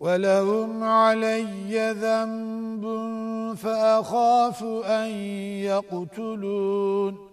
ولهم علي ذنب فأخاف أن يقتلون